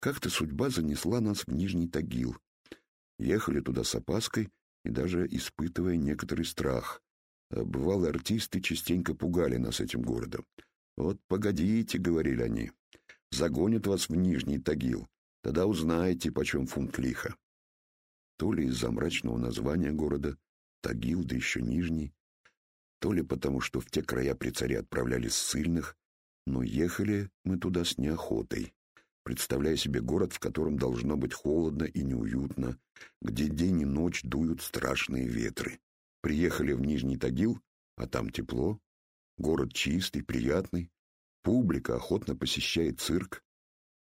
Как-то судьба занесла нас в Нижний Тагил. Ехали туда с опаской и даже испытывая некоторый страх. А бывалые артисты частенько пугали нас этим городом. «Вот погодите», — говорили они, — «загонят вас в Нижний Тагил, тогда узнаете, почем фунт лиха». То ли из-за мрачного названия города, Тагил, да еще Нижний, то ли потому, что в те края при царе отправлялись ссыльных, но ехали мы туда с неохотой, представляя себе город, в котором должно быть холодно и неуютно, где день и ночь дуют страшные ветры. Приехали в Нижний Тагил, а там тепло, город чистый, приятный, публика охотно посещает цирк.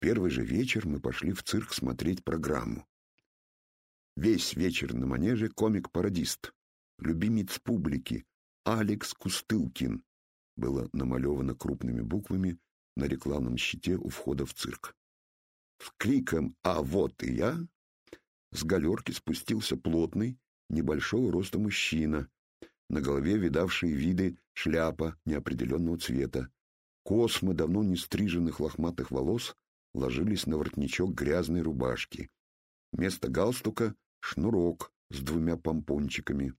Первый же вечер мы пошли в цирк смотреть программу. Весь вечер на манеже комик-пародист, любимец публики, Алекс Кустылкин, было намалевано крупными буквами на рекламном щите у входа в цирк. С криком «А вот и я!» с галерки спустился плотный, небольшого роста мужчина, на голове видавшие виды шляпа неопределенного цвета. Космы давно не стриженных лохматых волос ложились на воротничок грязной рубашки. Вместо галстука — шнурок с двумя помпончиками.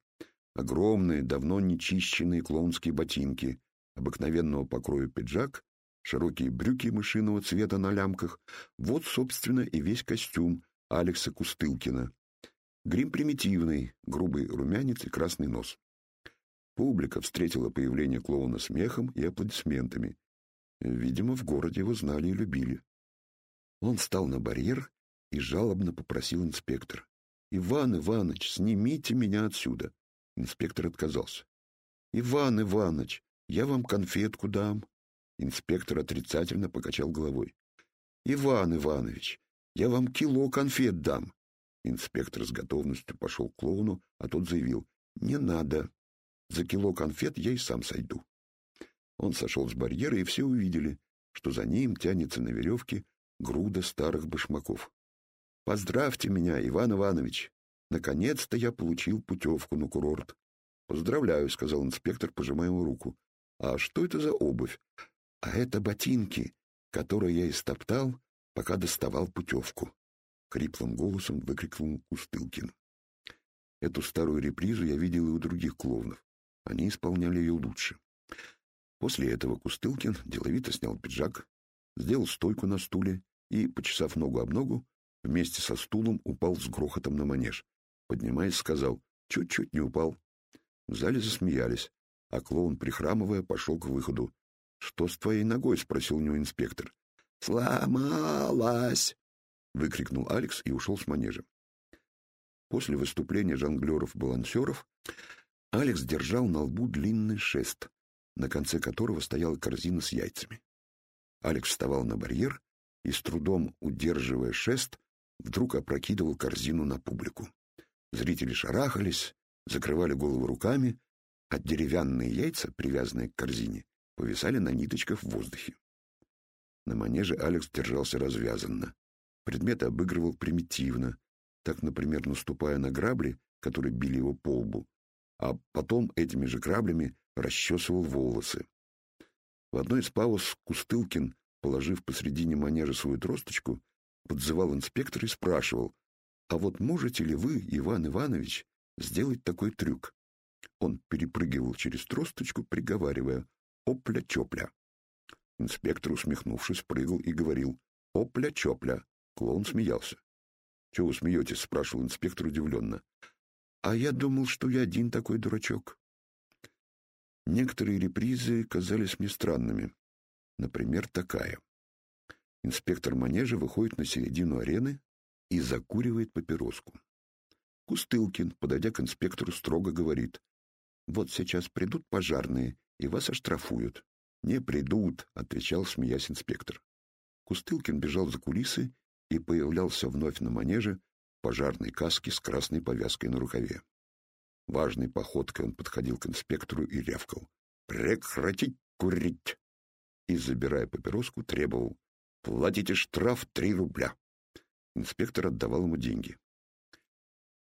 Огромные, давно нечищенные клоунские ботинки, обыкновенного покроя пиджак, широкие брюки мышиного цвета на лямках. Вот, собственно, и весь костюм Алекса Кустылкина. Грим примитивный, грубый румянец и красный нос. Публика встретила появление клоуна смехом и аплодисментами. Видимо, в городе его знали и любили. Он встал на барьер и жалобно попросил инспектора. «Иван Иванович, снимите меня отсюда!» Инспектор отказался. «Иван Иванович, я вам конфетку дам». Инспектор отрицательно покачал головой. «Иван Иванович, я вам кило конфет дам». Инспектор с готовностью пошел к клоуну, а тот заявил. «Не надо. За кило конфет я и сам сойду». Он сошел с барьера, и все увидели, что за ним тянется на веревке груда старых башмаков. «Поздравьте меня, Иван Иванович! Наконец-то я получил путевку на курорт. Поздравляю, сказал инспектор, пожимая ему руку. А что это за обувь? А это ботинки, которые я истоптал, пока доставал путевку. Хриплым голосом выкрикнул Устылкин. Эту старую репризу я видел и у других клоунов. Они исполняли ее лучше. После этого Кустылкин деловито снял пиджак, сделал стойку на стуле и, почесав ногу об ногу, вместе со стулом упал с грохотом на манеж. Поднимаясь, сказал, чуть-чуть не упал. В зале засмеялись, а клоун, прихрамывая, пошел к выходу. «Что с твоей ногой?» — спросил у него инспектор. «Сломалась!» — выкрикнул Алекс и ушел с манежа. После выступления жонглеров-балансеров Алекс держал на лбу длинный шест, на конце которого стояла корзина с яйцами. Алекс вставал на барьер и, с трудом удерживая шест, вдруг опрокидывал корзину на публику. Зрители шарахались, закрывали голову руками, а деревянные яйца, привязанные к корзине, повисали на ниточках в воздухе. На манеже Алекс держался развязанно. Предметы обыгрывал примитивно, так, например, наступая на грабли, которые били его по лбу, а потом этими же граблями расчесывал волосы. В одной из пауз Кустылкин, положив посредине манежа свою тросточку, подзывал инспектора и спрашивал, а вот можете ли вы, Иван Иванович, сделать такой трюк? Он перепрыгивал через тросточку, приговаривая «Опля-чопля». Инспектор, усмехнувшись, прыгал и говорил «Опля-чопля». Клоун смеялся. «Чего вы смеетесь?» — спрашивал инспектор удивленно. «А я думал, что я один такой дурачок». Некоторые репризы казались мне странными. Например, такая. Инспектор манежа выходит на середину арены и закуривает папироску. Кустылкин, подойдя к инспектору, строго говорит, «Вот сейчас придут пожарные и вас оштрафуют». «Не придут», — отвечал, смеясь инспектор. Кустылкин бежал за кулисы и появлялся вновь на манеже в пожарной каске с красной повязкой на рукаве. Важной походкой он подходил к инспектору и рявкал. «Прекратить курить!» И, забирая папироску, требовал. «Платите штраф три рубля!» Инспектор отдавал ему деньги.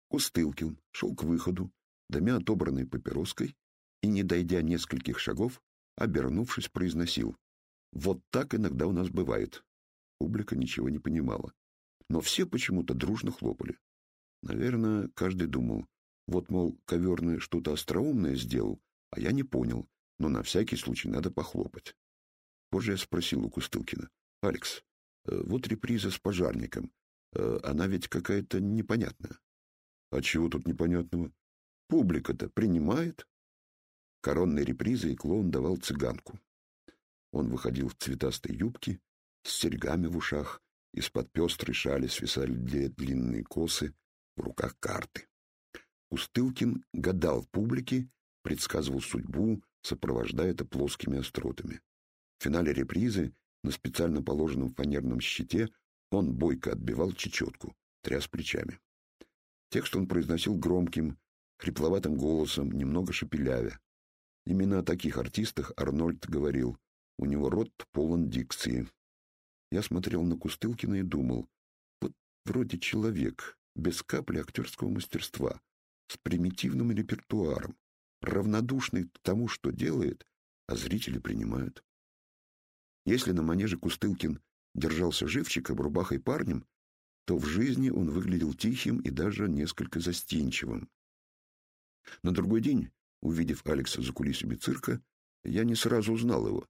Кустылкин шел к выходу, дымя отобранной папироской, и, не дойдя нескольких шагов, обернувшись, произносил. «Вот так иногда у нас бывает. Публика ничего не понимала. Но все почему-то дружно хлопали. Наверное, каждый думал, вот, мол, коверный что-то остроумное сделал, а я не понял, но на всякий случай надо похлопать. Позже я спросил у Кустылкина, «Алекс, э, вот реприза с пожарником, э, она ведь какая-то непонятная». «А чего тут непонятного? Публика-то принимает». Коронной репризой клоун давал цыганку. Он выходил в цветастой юбке, с серьгами в ушах, из-под пестрой шали свисали две длинные косы, в руках карты. Устылкин гадал публике, предсказывал судьбу, сопровождая это плоскими остротами. В финале репризы на специально положенном фанерном щите он бойко отбивал чечетку, тряс плечами. Текст он произносил громким, хрипловатым голосом, немного шепелявя. Именно о таких артистах Арнольд говорил. У него рот полон дикции. Я смотрел на Кустылкина и думал, вот вроде человек, без капли актерского мастерства, с примитивным репертуаром, равнодушный к тому, что делает, а зрители принимают. Если на манеже Кустылкин держался живчиком, рубахой парнем, то в жизни он выглядел тихим и даже несколько застенчивым. На другой день, увидев Алекса за кулисами цирка, я не сразу узнал его.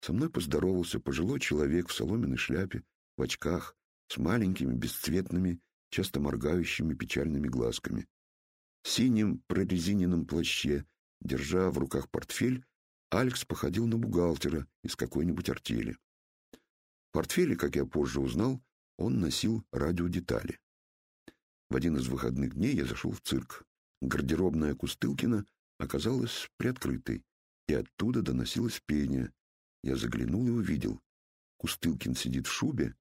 Со мной поздоровался пожилой человек в соломенной шляпе, в очках, с маленькими, бесцветными, часто моргающими печальными глазками. В синем прорезиненном плаще, держа в руках портфель, Алекс походил на бухгалтера из какой-нибудь артели. В портфеле, как я позже узнал, он носил радиодетали. В один из выходных дней я зашел в цирк. Гардеробная Кустылкина оказалась приоткрытой, и оттуда доносилось пение. Я заглянул и увидел. Кустылкин сидит в шубе,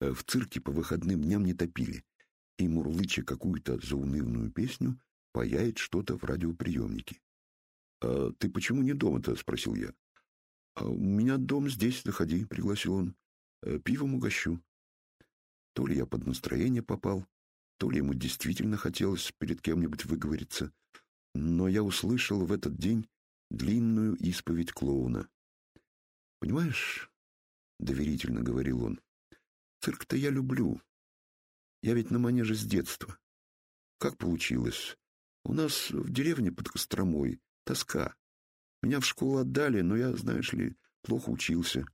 а в цирке по выходным дням не топили, и, мурлыча какую-то заунывную песню, паяет что-то в радиоприемнике. «А ты почему не дома-то?» — спросил я. «А «У меня дом здесь, заходи», — пригласил он. «Э, «Пивом угощу». То ли я под настроение попал, то ли ему действительно хотелось перед кем-нибудь выговориться, но я услышал в этот день длинную исповедь клоуна. «Понимаешь, — доверительно говорил он, — цирк-то я люблю. Я ведь на манеже с детства. Как получилось? У нас в деревне под Костромой тоска. Меня в школу отдали, но я, знаешь ли, плохо учился.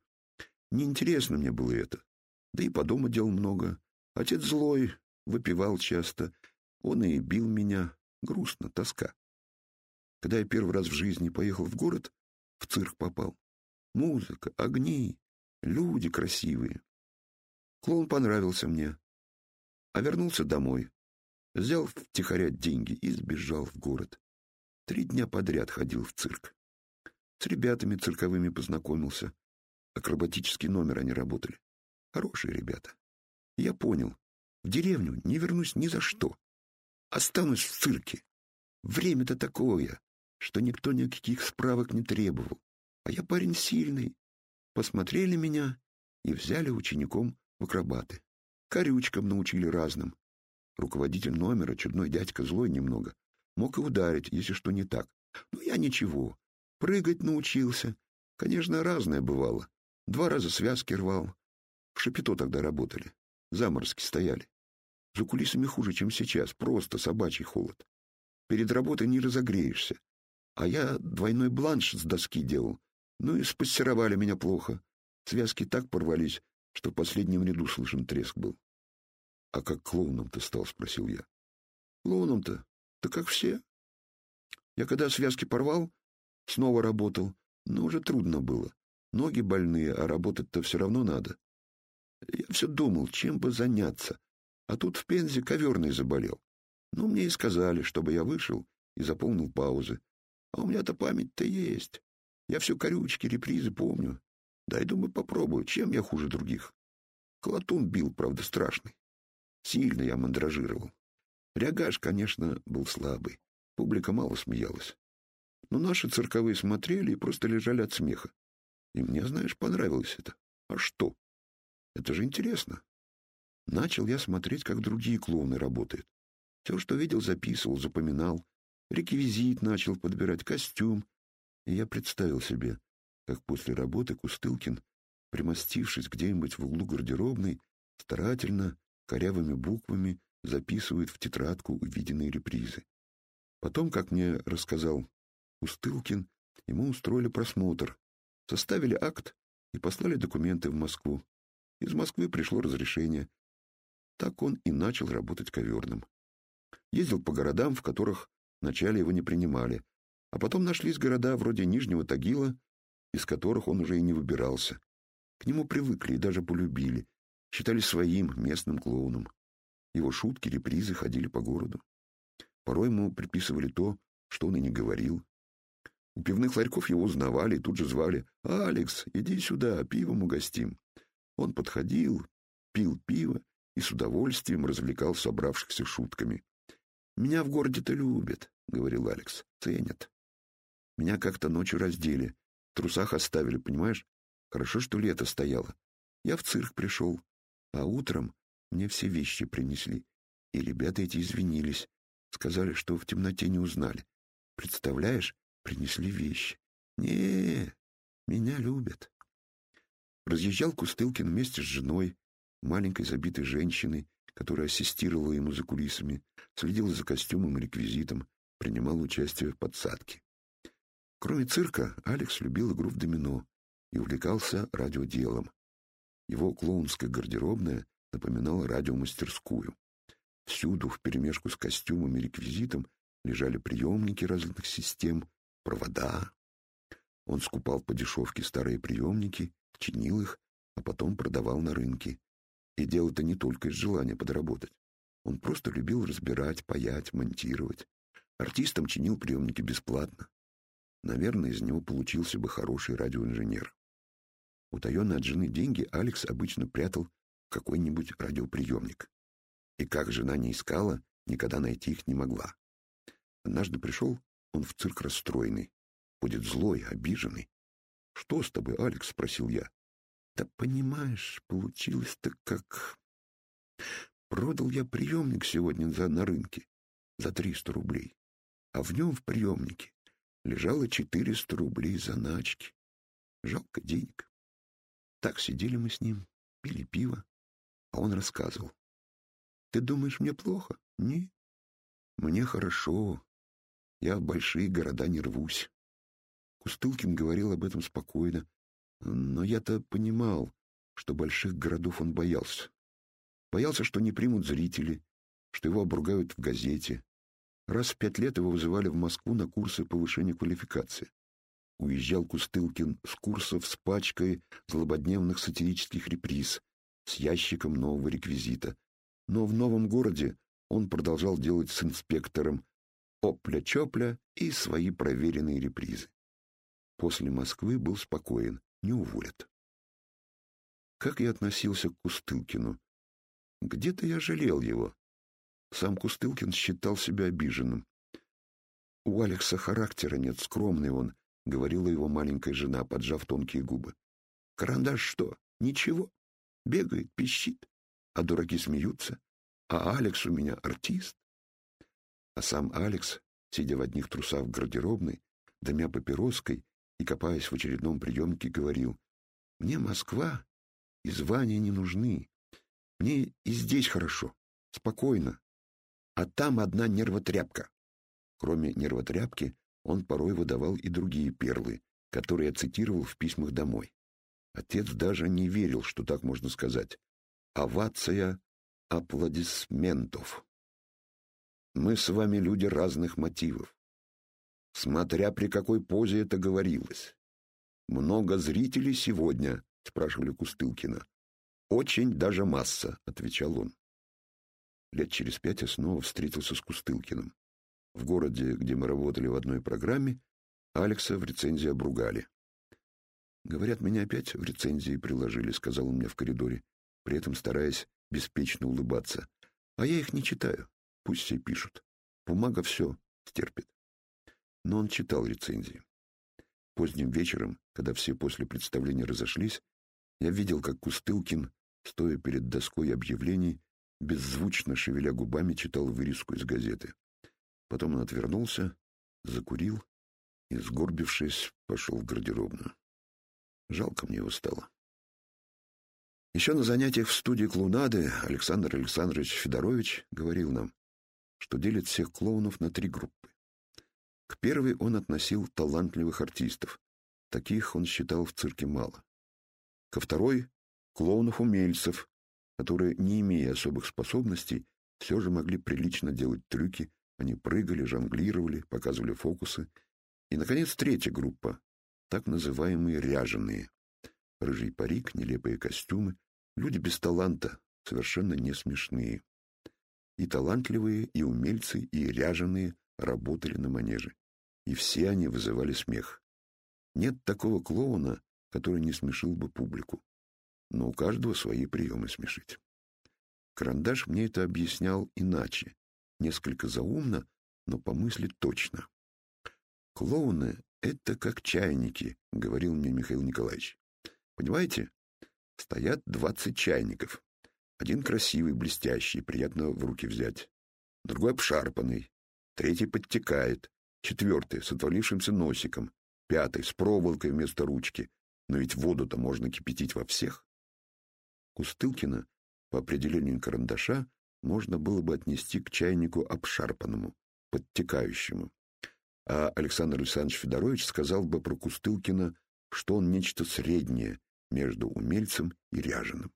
Неинтересно мне было это. Да и по дому дел много. Отец злой, выпивал часто. Он и бил меня. Грустно, тоска. Когда я первый раз в жизни поехал в город, в цирк попал. Музыка, огни, люди красивые. Клоун понравился мне. А вернулся домой. Взял втихаря деньги и сбежал в город. Три дня подряд ходил в цирк. С ребятами цирковыми познакомился. Акробатический номер они работали. Хорошие ребята. Я понял. В деревню не вернусь ни за что. Останусь в цирке. Время-то такое, что никто никаких справок не требовал. А я парень сильный. Посмотрели меня и взяли учеником в акробаты. Корючкам научили разным. Руководитель номера, чудной дядька, злой немного, мог и ударить, если что не так. Но я ничего. Прыгать научился. Конечно, разное бывало. Два раза связки рвал. В шапито тогда работали. Заморозки стояли. За кулисами хуже, чем сейчас. Просто собачий холод. Перед работой не разогреешься. А я двойной бланш с доски делал. Ну и спассеровали меня плохо. Связки так порвались, что в последнем ряду слышен треск был. — А как клоуном-то стал? — спросил я. — Клоуном-то? Да как все. Я когда связки порвал, снова работал, но уже трудно было. Ноги больные, а работать-то все равно надо. Я все думал, чем бы заняться. А тут в Пензе коверный заболел. Ну, мне и сказали, чтобы я вышел и заполнил паузы. А у меня-то память-то есть. Я все корючки, репризы помню. Дай, думаю, попробую, чем я хуже других. Колотун бил, правда, страшный. Сильно я мандражировал. Рягаш, конечно, был слабый. Публика мало смеялась. Но наши цирковые смотрели и просто лежали от смеха. И мне, знаешь, понравилось это. А что? Это же интересно. Начал я смотреть, как другие клоуны работают. Все, что видел, записывал, запоминал. Реквизит начал подбирать, костюм. И я представил себе, как после работы Кустылкин примостившись где-нибудь в углу гардеробной, старательно, корявыми буквами записывает в тетрадку увиденные репризы. Потом, как мне рассказал Устылкин, ему устроили просмотр, составили акт и послали документы в Москву. Из Москвы пришло разрешение. Так он и начал работать коверным. Ездил по городам, в которых вначале его не принимали, а потом нашлись города вроде Нижнего Тагила, из которых он уже и не выбирался. К нему привыкли и даже полюбили, считали своим местным клоуном. Его шутки, репризы ходили по городу. Порой ему приписывали то, что он и не говорил. У пивных ларьков его узнавали и тут же звали «Алекс, иди сюда, пивом угостим». Он подходил, пил пиво и с удовольствием развлекал собравшихся шутками. «Меня в городе-то любят», — говорил Алекс, — «ценят. Меня как-то ночью раздели, в трусах оставили, понимаешь? Хорошо, что лето стояло. Я в цирк пришел, а утром мне все вещи принесли. И ребята эти извинились, сказали, что в темноте не узнали. Представляешь, принесли вещи. не меня любят. Разъезжал Кустылкин вместе с женой, маленькой забитой женщиной, которая ассистировала ему за кулисами, следила за костюмом и реквизитом, принимал участие в подсадке. Кроме цирка, Алекс любил игру в домино и увлекался радиоделом. Его клоунская гардеробная напоминала радиомастерскую. Всюду, вперемешку с костюмом и реквизитом, лежали приемники разных систем, провода. Он скупал по дешевке старые приемники, чинил их, а потом продавал на рынке. И дело это не только из желания подработать. Он просто любил разбирать, паять, монтировать. Артистам чинил приемники бесплатно. Наверное, из него получился бы хороший радиоинженер. Утаенные от жены деньги Алекс обычно прятал в какой-нибудь радиоприемник. И как жена не искала, никогда найти их не могла. Однажды пришел он в цирк расстроенный. Будет злой, обиженный. «Что с тобой, Алекс?» — спросил я. «Да понимаешь, получилось-то как...» Продал я приемник сегодня за, на рынке за триста рублей, а в нем в приемнике лежало четыреста рублей заначки. Жалко денег. Так сидели мы с ним, пили пиво, а он рассказывал. «Ты думаешь, мне плохо?» «Не, мне хорошо. Я в большие города не рвусь. Кустылкин говорил об этом спокойно, но я-то понимал, что больших городов он боялся. Боялся, что не примут зрители, что его обругают в газете. Раз в пять лет его вызывали в Москву на курсы повышения квалификации. Уезжал Кустылкин с курсов с пачкой злободневных сатирических реприз, с ящиком нового реквизита. Но в новом городе он продолжал делать с инспектором опля-чопля и свои проверенные репризы. После Москвы был спокоен, не уволят. Как я относился к Кустылкину? Где-то я жалел его. Сам Кустылкин считал себя обиженным. «У Алекса характера нет, скромный он», — говорила его маленькая жена, поджав тонкие губы. «Карандаш что? Ничего. Бегает, пищит. А дураки смеются. А Алекс у меня артист. А сам Алекс, сидя в одних трусах в гардеробной, дымя папироской и копаясь в очередном приемнике, говорил, «Мне Москва и звания не нужны. Мне и здесь хорошо, спокойно. А там одна нервотряпка». Кроме нервотряпки, он порой выдавал и другие перлы, которые цитировал в письмах домой. Отец даже не верил, что так можно сказать. Овация аплодисментов. Мы с вами люди разных мотивов. Смотря при какой позе это говорилось. Много зрителей сегодня, спрашивали Кустылкина. Очень даже масса, отвечал он. Лет через пять я снова встретился с Кустылкиным. В городе, где мы работали в одной программе, Алекса в рецензии обругали. «Говорят, меня опять в рецензии приложили», — сказал он мне в коридоре, при этом стараясь беспечно улыбаться. «А я их не читаю. Пусть все пишут. Бумага все стерпит. Но он читал рецензии. Поздним вечером, когда все после представления разошлись, я видел, как Кустылкин, стоя перед доской объявлений, беззвучно шевеля губами, читал вырезку из газеты. Потом он отвернулся, закурил и, сгорбившись, пошел в гардеробную. Жалко мне его стало. Еще на занятиях в студии клоунады Александр Александрович Федорович говорил нам, что делит всех клоунов на три группы. К первой он относил талантливых артистов. Таких он считал в цирке мало. Ко второй — клоунов-умельцев, которые, не имея особых способностей, все же могли прилично делать трюки, они прыгали, жонглировали, показывали фокусы. И, наконец, третья группа — так называемые ряженые. Рыжий парик, нелепые костюмы, люди без таланта, совершенно не смешные. И талантливые, и умельцы, и ряженые работали на манеже. И все они вызывали смех. Нет такого клоуна, который не смешил бы публику. Но у каждого свои приемы смешить. Карандаш мне это объяснял иначе, несколько заумно, но по мысли точно. «Клоуны — это как чайники», — говорил мне Михаил Николаевич. «Понимаете, стоят двадцать чайников. Один красивый, блестящий, приятно в руки взять. Другой обшарпанный. Третий подтекает. Четвертый с отвалившимся носиком. Пятый с проволокой вместо ручки. Но ведь воду-то можно кипятить во всех. Кустылкина по определению карандаша можно было бы отнести к чайнику обшарпанному, подтекающему. А Александр Александрович Федорович сказал бы про Кустылкина, что он нечто среднее между умельцем и ряженым.